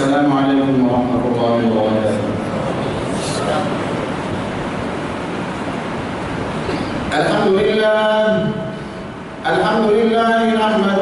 السلام علیکم ورحمۃ اللہ وبرکاتہ۔ الحمد للہ الحمد للہ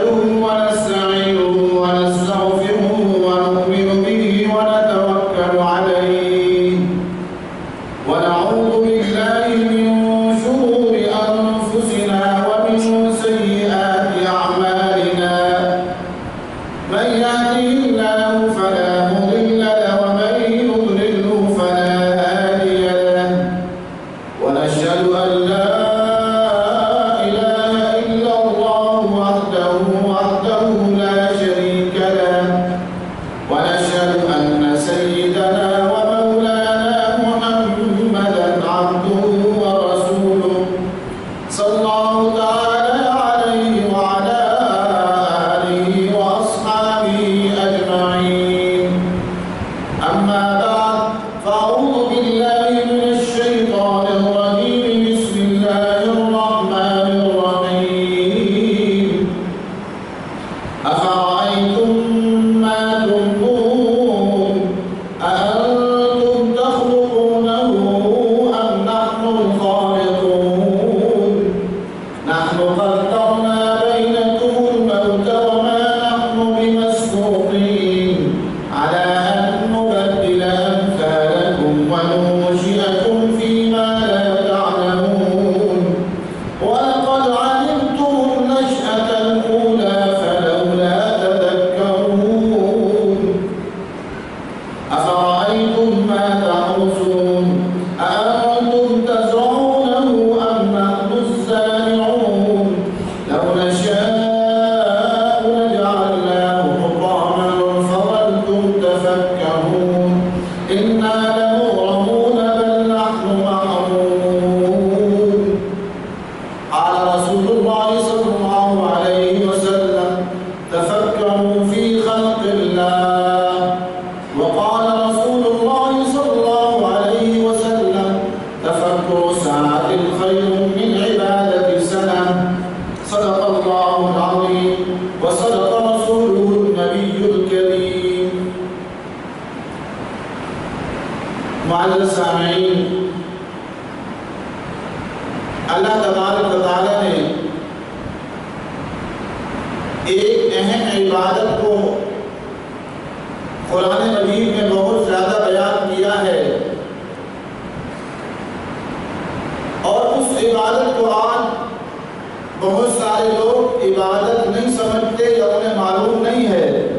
بہت سارے لوگ عبادت نہیں سمجھتے یا انہیں معلوم نہیں ہے۔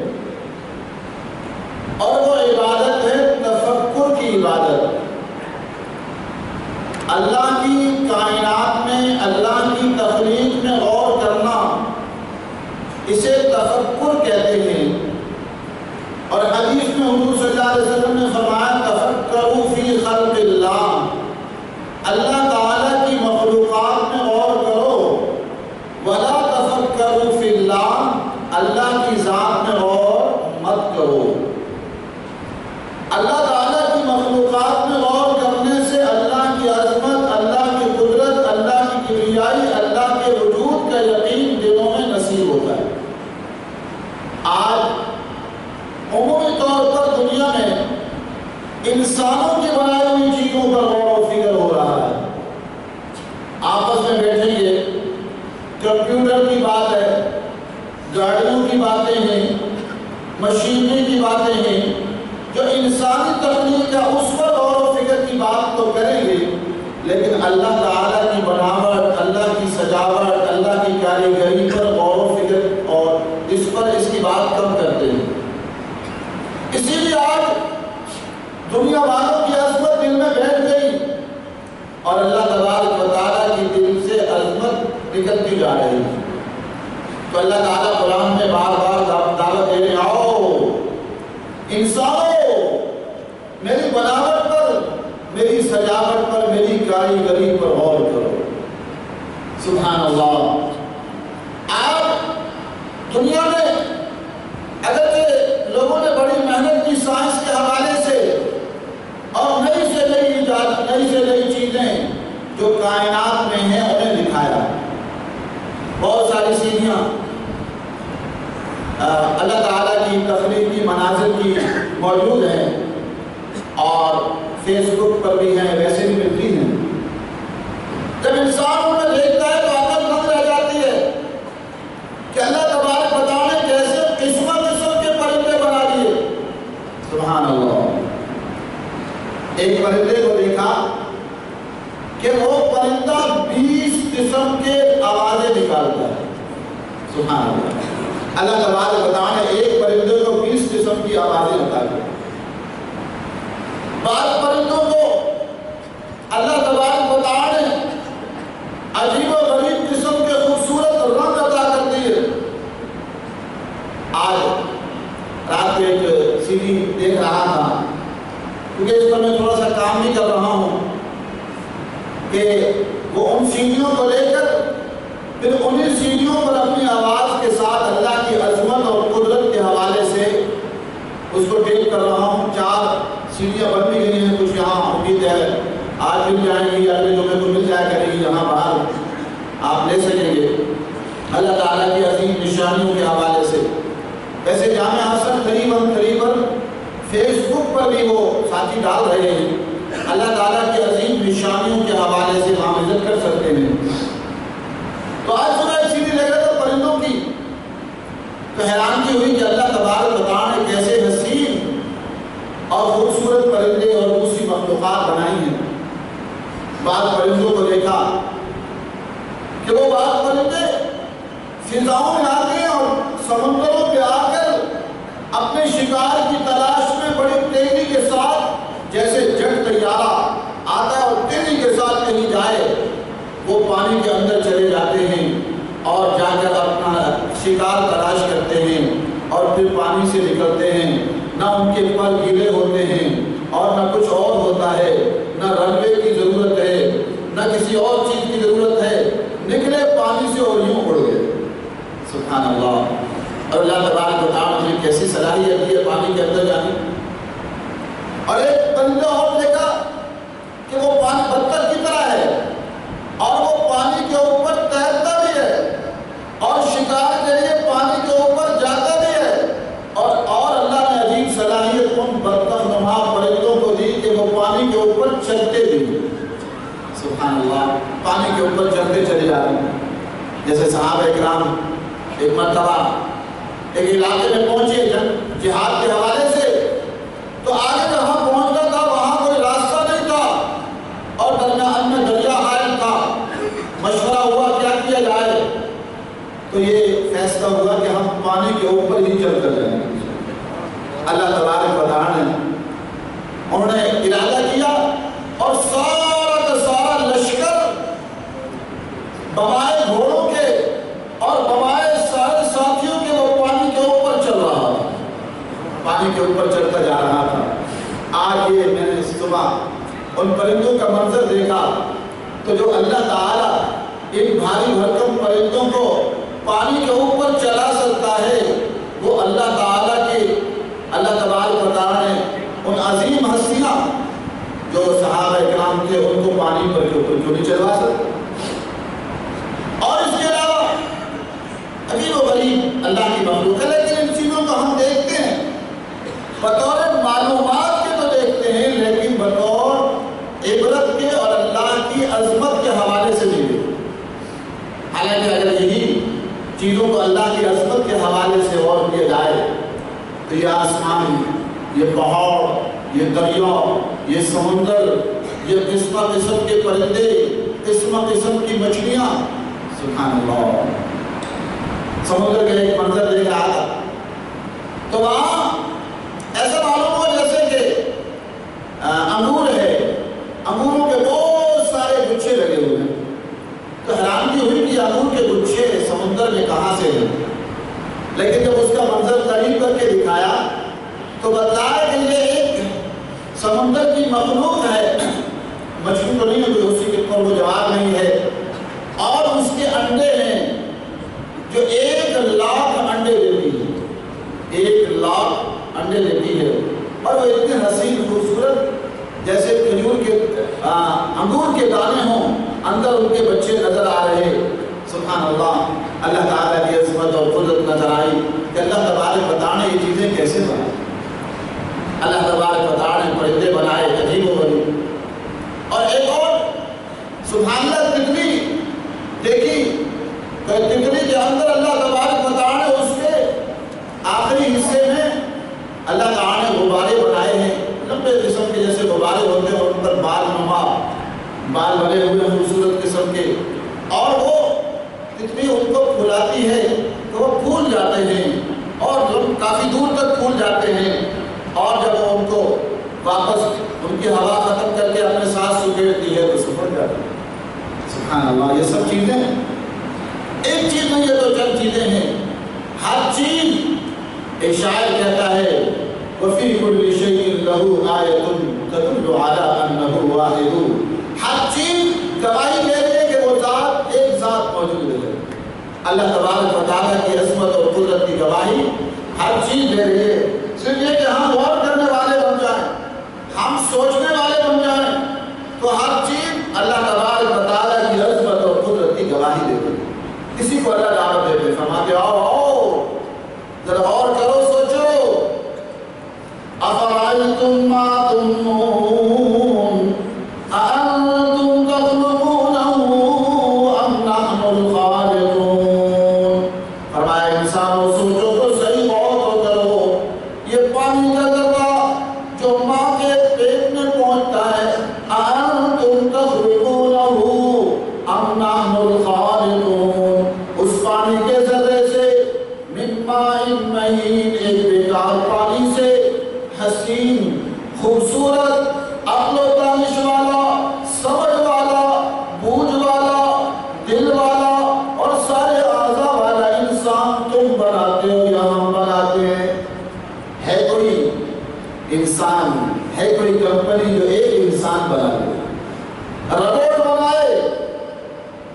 اور وہ عبادت ہے تفکر کی عبادت۔ اللہ کی کائنات میں، اللہ کی تخلیق میں غور کرنا، اسے تفکر کہتے ہیں۔ اور حدیث میں حضور صلی اللہ علیہ وسلم نے فرمایا، تفکروا فی خلق انسانوں کے بنائے ہوئی چیزوں کا غور و فکر ہو رہا ہے۔ آپس میں بیٹھیں گے۔ کمپیوٹر کی بات ہے۔ گاڑیوں کی باتیں ہیں۔ مشینری کی باتیں ہیں۔ جو انسانی تخلیق کا اس پر غور و فکر کی بات تو کریں گے، لیکن اللہ نکلتی جا رہی ہے۔ تو اللہ تعالیٰ قرآن میں بار بار دعوت دے رہے آؤ انسانوں میری بناوٹ پر، میری سجاوٹ پر، میری کاریگری پر غور کرو۔ سبحان اللہ۔ آپ دنیا میں اللہ تعالیٰ کی تفریح کی مناظر کی موجود ہیں اور فیس بک پر بھی ہیں، ویسے بھی ملتی ہیں۔ جب انسان ان میں دیکھتا ہے تو عقل بند رہ جاتی ہے کہ اللہ تبارک بتانے کیسے قسم قسم کے پرندے بنا دیے۔ سبحان اللہ۔ ایک پرندے کو دیکھا کہ وہ پرندہ بیس قسم کے آوازیں نکالتا ہے۔ سبحان اللہ۔ اللہ تبارک بتانے ایک پرندے کو بیس قسم کی آوازیں بتا دی بعض پرندوں کو اللہ تبارک بتانے عجیب و غریب قسم کے خوبصورت رنگ عطا کر دیے آج رات کو ایک سیڑھی دیکھ رہا تھا کیونکہ اس پر میں تھوڑا سا کام بھی کر رہا ہوں کہ وہ ان سیڑھیوں کو لے کر پھر انہیں سیڑھیوں پر اپنی آواز کے ساتھ اللہ کی عظمت اور قدرت کے حوالے سے اس کو ٹیک کر رہا ہوں چار سیڑھیاں بن بھی گئی ہیں کچھ یہاں امید ہے آج مل جائیں گی اگلے جمعے کو مل جایا کرے گی یہاں باہر آپ لے سکیں گے اللہ تعالیٰ کی عظیم نشانیوں کے حوالے سے ویسے جامع حسن قریباً قریباً فیس بک پر بھی وہ ساتھی ڈال رہے ہیں۔ اللہ تعالیٰ کی عظیم نشانیوں کے حوالے سے وہاں وزٹ کر سکتے ہیں۔ تو آج صبح ایک سیدھی لگ رہا تھا پرندوں کی تو حیران کی ہوئی کہ اللہ تبارک بتانے کیسے حسین اور خوبصورت پرندے اور دوسری مخلوقات بنائی ہیں۔ بعض پرندوں کو دیکھا کہ وہ بعض پرندے فضاؤں میں آتے ہیں اور سمندروں پہ آ کر اپنے شکار کی تلاش میں بڑی تیزی کے ساتھ جیسے جٹ طیارہ آتا ہے اور تیزی کے ساتھ کہیں جائے وہ پانی کے اندر چلے جاتے ہیں اور جا کر اپنا شکار تلاش کرتے ہیں اور پھر پانی سے نکلتے ہیں۔ نہ ان کے پر گیلے ہوتے ہیں اور نہ کچھ اور ہوتا ہے۔ نہ رنوے کی ضرورت ہے، نہ کسی اور چیز کی ضرورت ہے۔ نکلے پانی سے اور یوں اڑ گئے۔ سبحان اللہ اور اللہ تبارک بتاؤ مجھے کیسی صلاحیت دی ہے پانی کے اندر جانے اور ایک بندہ اور دیکھا کہ وہ پانی بتر کی طرح ہے اور وہ پانی کے اوپر تیرتا بھی ہے اور کے لیے پانی کے اوپر جاتا بھی ہے۔ اور اور اللہ نے عجیب صلاحیت ان برتن نما پرندوں کو دی کہ وہ پانی کے اوپر چلتے بھی۔ سبحان اللہ، پانی کے اوپر چلتے چلے جاتے ہیں۔ جیسے صحابہ اکرام ایک مرتبہ ایک علاقے میں پہنچے جہاد کے حوالے سے تو آگے جہاں پہنچنا تھا وہاں کوئی راستہ نہیں تھا اور درمیان میں دریا حائل تھا مشورہ ہوا کیا کیا جائے تو یہ فیصلہ ہوا کہ ہم پانی کے اوپر ہی چل کر جائیں۔ گے اللہ تبارک بتا نے انہوں نے ارادہ کیا اور سارا کا سارا لشکر بمائے گھوڑوں کے اور بمائے سارے ساتھیوں کے وہ پانی کے اوپر چل رہا تھا۔ پانی کے اوپر چلتا جا رہا تھا۔ آج یہ میں نے صبح ان پرندوں کا منظر دیکھا تو جو اللہ تعالیٰ ان بھاری بھرکم پرندوں کو پانی کے اوپر چلا سکتا ہے وہ اللہ تعالیٰ کی اللہ تبارک بتا نے ان عظیم ہستیاں جو صحابہ اکرام تھے ان کو پانی پر کے اوپر کیوں نہیں چلوا سکتے اور اس کے علاوہ عجیب و غریب اللہ کی مخلوق ہے لیکن ان چیزوں کو ہم دیکھتے ہیں بطور معلومات کے تو دیکھتے ہیں لیکن بطور عبرت کے اور اللہ کی عظمت کے حوالے سے نہیں دیکھتے حالانکہ اگر یہی چیزوں کو اللہ کی عظمت کے حوالے سے اور کیا جائے تو یہ آسمان یہ پہاڑ، یہ دریا، یہ سمندر، یہ قسم قسم کے پرندے قسم قسم کی مچھلیاں۔ سبحان اللہ سمندر کے ایک منظر دیکھ کے تھا۔ تو وہاں ایسا معلوم ہو جیسے کہ انگور ہے انگوروں کے بہت سارے گچھے لگے ہوئے ہیں تو حیرانگی ہوئی کہ انگور کے گچھے سمندر میں کہاں سے ہیں لیکن جب اس کا منظر قریب کر کے دکھایا تو بتلایا کہ یہ ایک سمندر کی مخلوق ہے مچھلی تو نہیں ہے کوئی اسی کے پر وہ جواب نہیں ہے اور اس کے انڈے ہیں جو ایک لاکھ انڈے دیتی ہے ایک لاکھ انڈے دیتی ہے اور وہ اتنے حسین خوبصورت جیسے کھجور کے انگور کے دانے ہوں اندر ان کے بچے نظر آ رہے سبحان اللہ اللہ تعالیٰ کی عظمت اور قدرت نظر آئی کہ اللہ تبارک بتانے یہ چیزیں کیسے بنائیں اللہ تبارک و تعالیٰ نے پرندے بنائے عجیب و غریب اور ایک اور سبحان اللہ تکری دیکھی تو تکری کے اندر اللہ تبارک و تعالیٰ نے اس کے آخری حصے میں اللہ تعالیٰ نے غبارے بنائے ہیں۔ لمبے قسم کے جیسے غبارے ہوتے ہیں ان پر بال نما، بال بنے ہوئے خوبصورت قسم کے۔ اور وہ کتنی ان کو پھلاتی ہے تو وہ پھول جاتے ہیں اور کافی دور تک پھول جاتے ہیں۔ اور جب وہ ان کو واپس ان کی ہوا ختم کر کے اپنے ساتھ سکیڑتی ہے تو سفر جاتی ہے۔ سبحان اللہ، یہ سب چیزیں ایک چیز نہیں یہ تو چند چیزیں ہیں۔ ہر چیز ایک شاعر کہتا ہے وفي كل شيء له آية تدل على أنه واحد. ہر چیز گواہی دے رہی کہ وہ ذات ایک ذات موجود ہے۔ اللہ تبارک و تعالیٰ کی عصمت اور قدرت کی گواہی ہر چیز دے رہی ہے صرف یہ کہ ہم غور کرنے والے بن جائیں، ہم سوچنے والے بن جائیں، تو ہر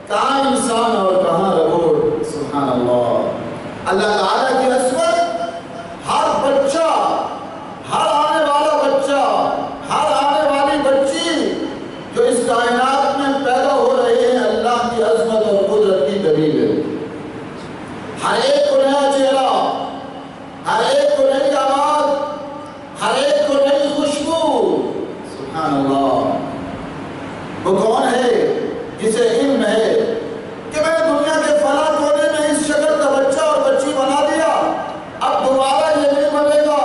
کہاں انسان اور کہاں روبوٹ سبحان اللہ۔ اللہ تعالیٰ کی عصمت ہر بچہ ہر آنے والا بچہ ہر آنے والی بچی جو اس کائنات میں پیدا ہو رہے ہیں اللہ کی عظمت اور قدرت کی دلیل ہے ہر ایک کو نیا چہرہ ہر ایک کو نئی آواز ہر ایک کو نئی خوشبو سبحان اللہ وہ کون ہے جسے علم ہے کہ میں نے دنیا کے فلاں کونے میں اس شکل کا بچہ اور بچی بنا دیا اب دوبارہ یہ نہیں بنے گا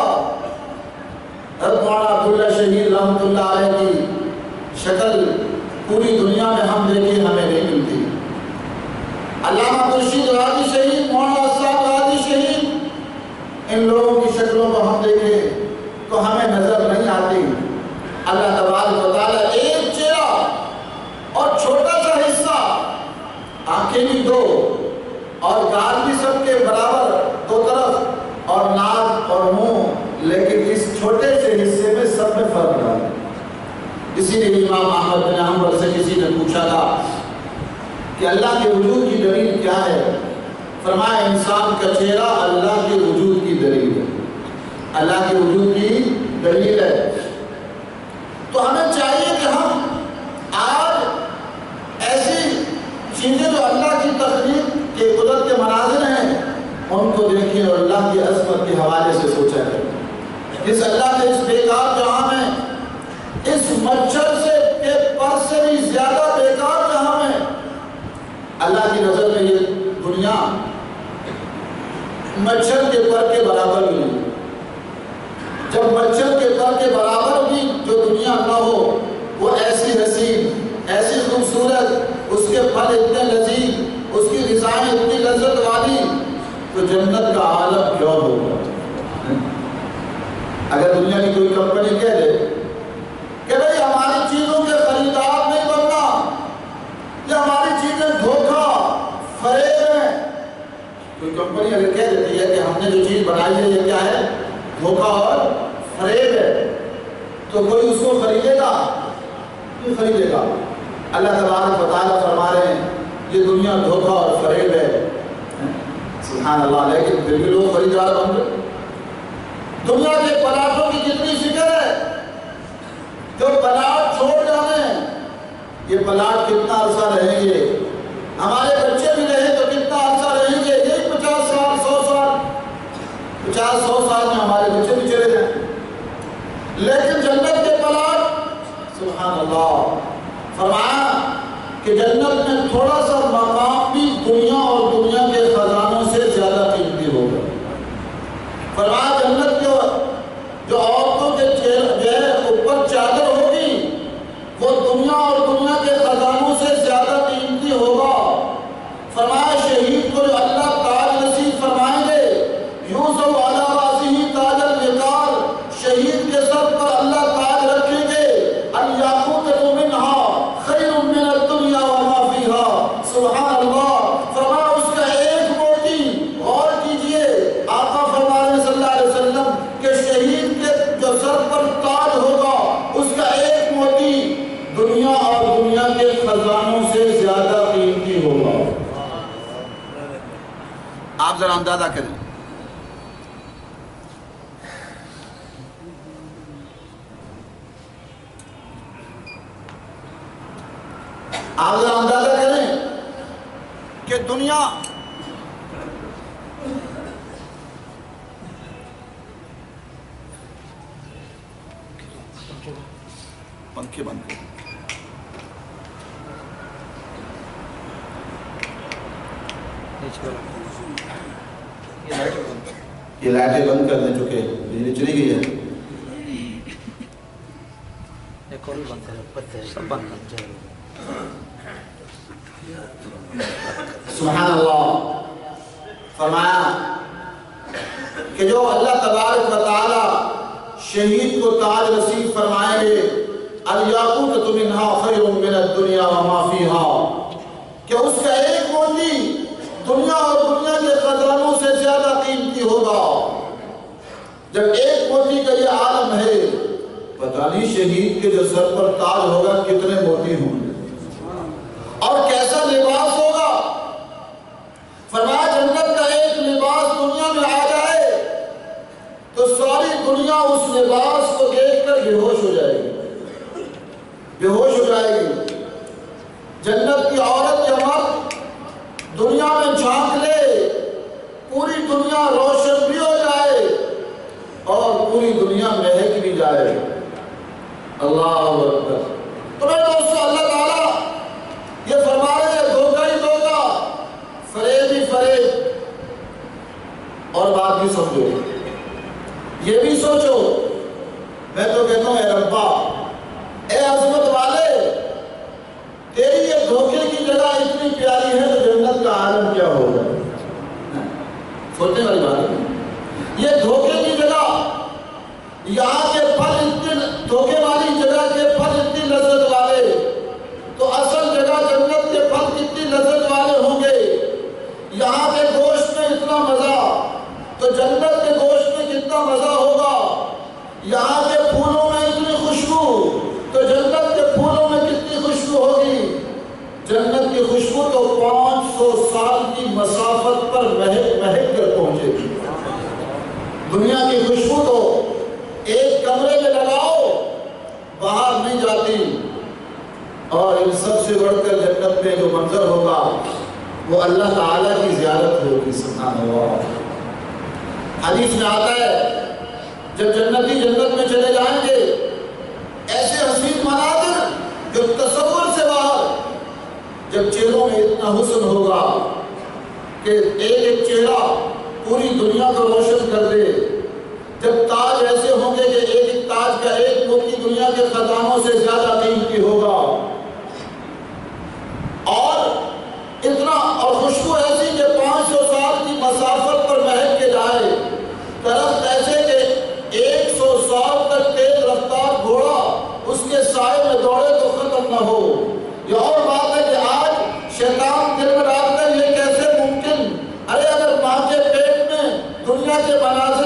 حضرت مولانا عبداللہ شہید رحمۃ اللہ علیہ کی شکل پوری دنیا میں ہم دیکھیں ہمیں نہیں ملتی علامہ مرشید غازی شہید مولانا صاحب غازی شہید ان لوگوں کی شکلوں کو ہم دیکھیں تو ہمیں نظر نہیں آتی اللہ تبارک و تعالیٰ ایک چہرہ اور چھوٹا سا حصہ، آنکھیں بھی دو اور گال بھی سب کے برابر دو طرف اور ناک اور منہ، لیکن اس چھوٹے سے حصے میں سب میں فرق رہا اسی لیے امام احمد بن حنبل سے کسی نے پوچھا تھا کہ اللہ کے وجود کی دلیل کیا ہے؟ فرمایا، انسان کا چہرہ اللہ کے وجود کی دلیل ہے۔ اللہ کے وجود کی دلیل ہے تو ہمیں چاہیے کہ ہم آج ایسی چیزیں جو اللہ کی تخلیق کے قدرت کے مناظر ہیں ان کو دیکھیں اور اللہ کی عظمت کے حوالے سے سوچا کریں اس اللہ کے اس بیکار جہاں میں، اس مچھر سے کے پر سے بھی زیادہ بیکار جہاں میں۔ اللہ کی نظر میں یہ دنیا مچھر کے پر کے برابر بھی نہیں۔ جب مچھر کے پر کے برابر بھی جو دنیا نہ ہو، وہ ایسی حسین ایسی خوبصورت، اس کے پھل اتنے لذیذ، اس کی غذائیں اتنی لذت والی، تو جنت کا عالم کیوں ہوگا اگر دنیا کی کوئی کمپنی کہہ دے کہ بھئی ہماری چیزوں کے خریدار نہیں بننا یہ ہماری چیزیں دھوکہ فریب ہیں کوئی کمپنی اگر کہہ دیتی ہے کہ ہم نے جو چیز بنائی ہے، یہ کیا ہے؟ دھوکہ اور فریب ہے۔ تو کوئی اس کو خریدے گا؟ نہیں خریدے گا۔ اللہ تبارک و فرما رہے ہیں، یہ دنیا دھوکہ اور فریب ہے۔ سبحان اللہ، لیکن پھر بھی لوگ خریدار بن گئے دنیا کے پلاٹوں کی جتنی فکر ہے، جو پلاٹ چھوڑ جانے یہ پلاٹ کتنا عرصہ رہیں گے؟ ہمارے بچے بھی رہیں تو کتنا عرصہ رہیں گے یہی پچاس سال سو سال پچاس سو سال میں ہمارے بچے بھی چلے جائیں لیکن جنت کے پلاٹ سبحان اللہ فرمایا کہ جنت میں تھوڑا سا مقام بھی دنیا اور دنیا کے خزانوں سے زیادہ قیمتی ہوگا فرمایا جنت جو جو عورتوں کے چہرے جو ہے اوپر چادر ہوگی وہ دنیا اور دنیا کے خزانوں سے زیادہ قیمتی ہوگا فرمایا شہید کو جو اللہ تاج نصیب فرمائیں گے یوسف علی راسہ تاج الوقار شہید کے سر پر اللہ تاج رکھیں گے الیاقوت منها خیر من الدنیا وما فیها سبحان اللہ فرمایا اس کا ایک موتی غور کیجیے آقا فرما رہے ہیں صلی اللہ علیہ وسلم کہ شہید کے جو سر پر تاج ہوگا اس کا ایک موتی دنیا اور دنیا کے خزانوں سے زیادہ قیمتی ہوگا آپ ذرا اندازہ کریں۔ آپ ذرا اندازہ کریں کہ دنیا پنکھے بند کریں۔ یہ لائٹیں بند کر دیں چکے بجلی چلی گئی ہے۔ سبحان اللہ۔ فرمایا کہ جو اللہ تبارک و تعالی شہید کو تاج نصیب فرمائیں گے الیاقوت منها خیر من الدنیا وما فیها کہ اس کا ایک موتی دنیا اور دنیا کے خزانوں سے زیادہ قیمتی ہوگا۔ جب ایک موتی کا یہ عالم ہے، پتہ نہیں شہید کے جو سر پر تاج ہوگا کتنے موتی ہوں گے۔ اور کیسا لباس ہوگا؟ فرمایا جنت کا ایک لباس دنیا میں آ جائے، تو ساری دنیا اس لباس کو دیکھ کر بے ہوش ہو جائے گی۔ بے ہوش ہو جائے گی۔ جنت کی عورت یا مرد دنیا میں جھانک لے پوری دنیا روشن بھی ہو جائے اور پوری دنیا مہک بھی جائے۔ اللہ اکبر۔ تو میں دوستو، اللہ تعالیٰ یہ فرما رہے ہیں دھوکہ ہی دھوکہ، فریب ہی فریب۔ اور بات بھی سمجھو، یہ بھی سوچو، میں تو کہتا ہوں، اے ربا، اے عظمت والے، تیری یہ دھوکے کی جگہ اتنی پیاری ہے تو جنت کا عالم کیا ہوگا سوچنے والی بات ہے یہ دھوکے کی جگہ یہاں کے پھل اتنے دھوکے والی جگہ کے پھل اتنی لذت والے تو اصل جگہ جنت کے پھل کتنی لذت والے ہوں گے یہاں کے گوشت میں اتنا مزہ تو جنت کے گوشت میں کتنا مزہ ہوگا یہاں کے پھولوں میں اتنی خوشبو تو جنت کے پھولوں میں کتنی خوشبو ہوگی جنت کی خوشبو تو پانچ سو سال کی مسافت پر مہک مہک کر پہنچے گی دنیا کی خوشبو تو ایک کمرے میں لگاؤ باہر نہیں جاتی اور ان سب سے بڑھ کر جنت میں جو منظر ہوگا، وہ اللہ تعالیٰ کی زیارت ہوگی، سبحان اللہ۔ حدیث میں آتا ہے، جب جنتی جنت میں چلے جائیں گے، ایسے حسین مناظر جو تصور سے باہر، جب چہروں میں اتنا حسن ہوگا کہ ایک ایک چہرہ پوری دنیا کو روشن کر دے۔ جب تاج ایسے ہوں گے کہ ایک ایک تاج کا ایک موتی دنیا کے خزانوں سے زیادہ قیمتی ہوگا اور اتنا اور خوشبو ایسی کہ پانچ سو سال کی مسافت پر مہک کے جائے درخت ایسے کہ ایک سو سال تک تیز رفتار گھوڑا اس کے سائے میں دوڑے تو ختم نہ ہو۔ یہ اور بات ہے کہ آج شیطان دل میں رات ہے یہ کیسے ممکن؟ ارے اگر ماں کے پیٹ میں دنیا کے مناظر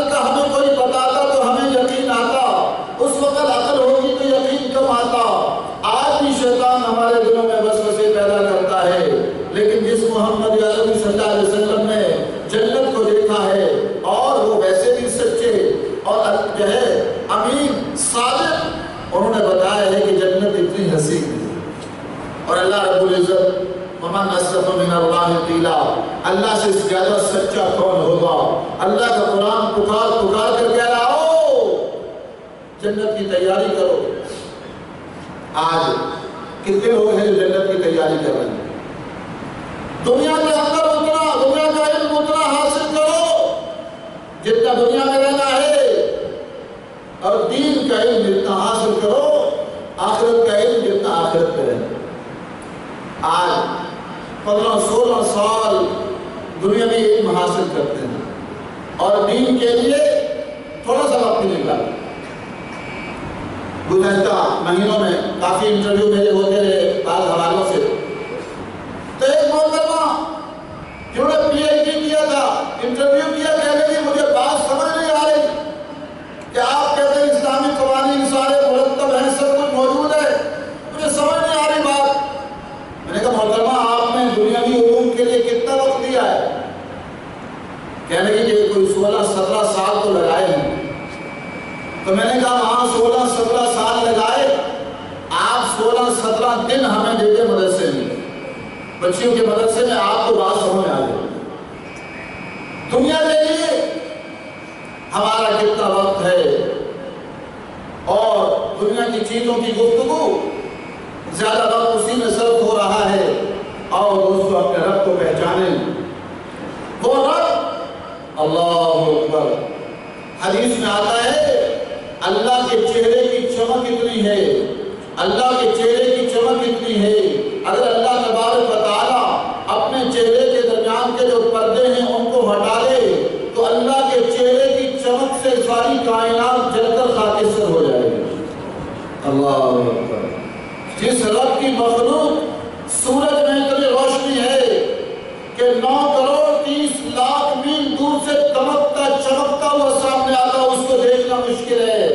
سچا کون ہوگا؟ اللہ کا قرآن پکار پکار کر کہہ رہا ہو جنت کی تیاری کرو۔ آج کتنے لوگ ہیں جو جنت کی تیاری کر رہے ہیں؟ دنیا کے اندر اتنا، دنیا کا علم اتنا حاصل کرو، جتنا دنیا میں گزشتہ مہینوں میں کافی انٹرویو میرے ہوتے بچوں کے مدرسے میں آپ کو بات سمجھ آ گئی۔ دنیا کے لیے ہمارا کتنا وقت ہے اور دنیا کی چیزوں کی گفتگو، زیادہ وقت اسی میں صرف ہو رہا ہے آؤ دوستو اپنے رب کو پہچانیں وہ رب، اللہ اکبر۔ حدیث میں آتا ہے، اللہ کے چہرے کی چمک اتنی ہے۔ اللہ کے چہرے کی چمک اتنی ہے۔ اگر اللہ تبارک و تعالیٰ اپنے چہرے کے درمیان کے جو پردے ہیں ان کو ہٹا لے، تو اللہ کے چہرے کی چمک سے ساری کائنات جل کر خاکستر ہو جائے گی۔ اللہ جس رب کی مخلوق سورج میں اتنی روشنی ہے کہ نو کروڑ تیس لاکھ میل دور سے دمکتا چمکتا ہوا سامنے آتا، اس کو دیکھنا مشکل ہے۔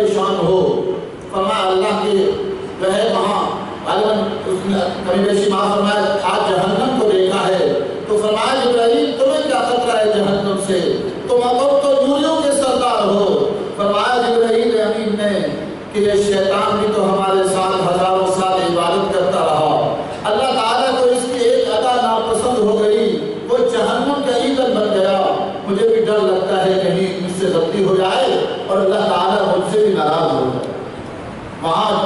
پریشان ہو فما اللہ کے جو ہے وہاں غالباً اس نے کبھی بیشی ماں فرمایا آج جہنم کو دیکھا ہے تو فرمایا جبرائیل تمہیں کیا خطرہ ہے جہنم سے تم اب تو نوریوں کے سردار ہو فرمایا جبرائیل امین نے کہ یہ شیطان بھی تو ہمارے ساتھ ہزاروں سال عبادت کرتا رہا اللہ تعالیٰ کو اس کی ایک ادا ناپسند ہو گئی وہ جہنم کا ایندھن بن گیا مجھے بھی ڈر لگتا ہے کہیں مجھ سے غلطی ہو جائے اور اللہ تعالیٰ مجھ سے بھی ناراض ہو جائے وہاں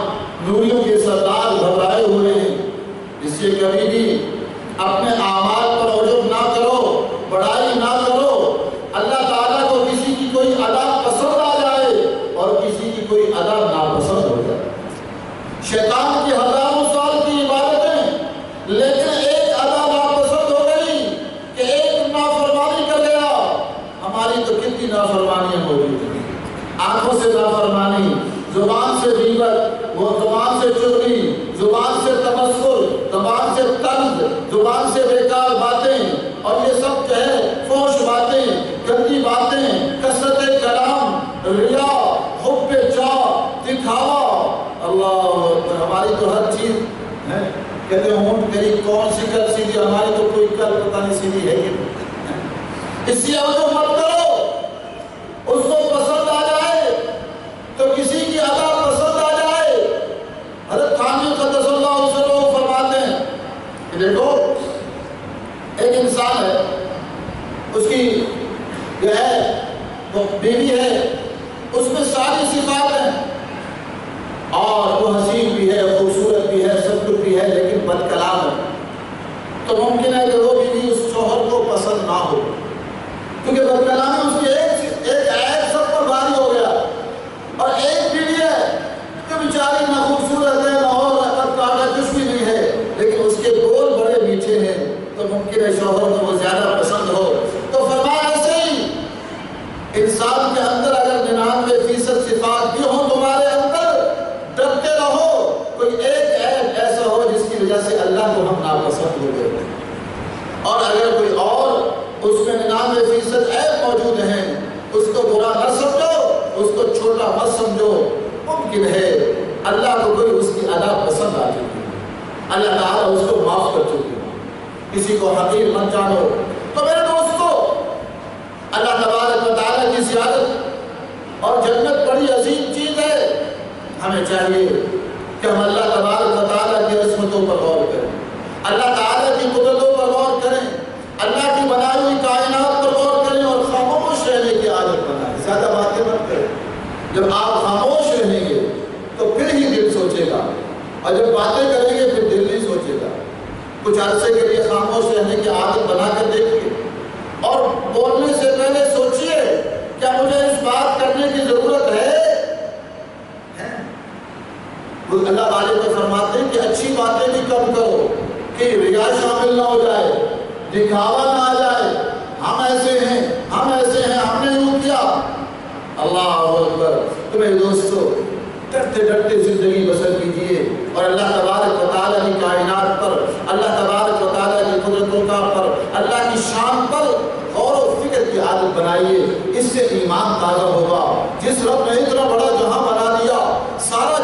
نوریوں کے سردار گھبرائے ہوئے ہیں اس سے کبھی بھی اپنے اعمال پر عجب نہ کرو بڑائی نہ کرو اللہ تعالیٰ کو کسی کی کوئی ادا پسند آ جائے اور کسی کی کوئی ادا ناپسند ہو جائے شیطان کی ہزاروں سال کی عبادتیں لیکن ایک ادا ناپسند ہو گئی کہ ایک نافرمانی کر گیا ہماری تو کتنی نافرمانیاں ہو گئی تھی آنکھوں سے نافرمانی زبان سے غیبت وہ زبان سے چغلی زبان سے تمسکر زبان سے طنز زبان سے بیکار باتیں۔ اور یہ سب جو ہے، فوش باتیں، گندی باتیں، کثرت کلام، ریا، حب چاہ دکھاوا۔ اللہ اکبر، ہماری تو ہر چیز ہے۔ کہتے ہیں، ہونٹ میری کون سی کر سیدھی؟ ہماری تو کوئی کر پتہ نہیں سیدھی ہے کہ نہیں۔ اس کی عوض مت کرو اس کو پسند آ جائے تو کسی کی ادا پسند آ جائے حضرت خانوی قدس اللہ علیہ وسلم فرماتے ہیں کہ دیکھو ایک انسان ہے اس کی جو ہے وہ بیوی ہے اس میں ساری صفات ہیں اور وہ حسین بھی ہے خوبصورت بھی ہے سب کچھ بھی ہے لیکن بد کلام ہے۔ تو ممکن ہے کہ وہ بیوی اس شوہر کو پسند نہ ہو کیونکہ بد کلامی اس کی ایک ایک عیب سب پر بھاری ہو گیا اور ایک بیوی ہے کہ بیچاری نہ خوبصورت ہے نہ اور رقت کاٹا کچھ بھی نہیں ہے لیکن اس کے بول بڑے میٹھے ہیں تو ممکن ہے شوہر کو وہ زیادہ پسند ہو تو فرمایا ایسے ہی انسان کے اندر اگر ننانوے فیصد صفات بھی ہوں تمہارے اندر ڈرتے رہو کوئی ایک عیب ایسا ہو جس کی وجہ سے اللہ کو ہم ناپسند ہو گئے اور اگر کوئی اور اس میں ننانوے فیصد عیب موجود ہیں اس کو برا نہ سمجھو، اس کو چھوٹا مت سمجھو۔ ممکن ہے اللہ کو کوئی اس کی ادا پسند آ چکی اللہ تعالیٰ اس کو معاف کر چکی کسی کو حقیر مت جانو۔ تو میرے دوستو، اللہ تبارک و تعالیٰ کی زیادت اور جنت بڑی عظیم چیز ہے۔ ہمیں چاہیے کہ ہم اللہ تبارک و تعالیٰ کی عظمتوں پر غور کریں۔ اللہ تعالیٰ کی قدرتوں پر غور کریں۔ اللہ کی بنائی ہوئی کائنات پر غور کریں اور خاموش رہنے کی عادت بنائیں زیادہ باتیں مت کریں جب آپ خاموش رہیں گے تو پھر ہی دل سوچے گا اور جب باتیں کریں گے پھر دل نہیں سوچے گا۔ کچھ عرصے کے لیے خاموش رہنے کی عادت بنا کر دیکھیے۔ اور بولنے سے پہلے سوچئے کیا مجھے اس بات کرنے کی ضرورت ہے؟ اللہ والے کو فرماتے ہیں کہ اچھی باتیں بھی کم کرو، کہ ریا شامل نہ ہو جائے، دکھاوا نہ آ جائے۔ ہم ایسے ہیں، ہم ایسے ہیں، ہم نے یوں کیا۔ اللہ اکبر۔ تمہیں دوستو ڈرتے ڈرتے زندگی بسر کیجیے۔ اور اللہ تبارک و تعالیٰ کی کائنات پر، اللہ تبارک و تعالیٰ کی قدرتوں کا پر، اللہ کی شان پر غور و فکر کی عادت بنائیے۔ اس سے ایمان تازہ ہوگا۔ جس رب نے اتنا بڑا جہاں بنا دیا، سارا